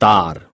तार।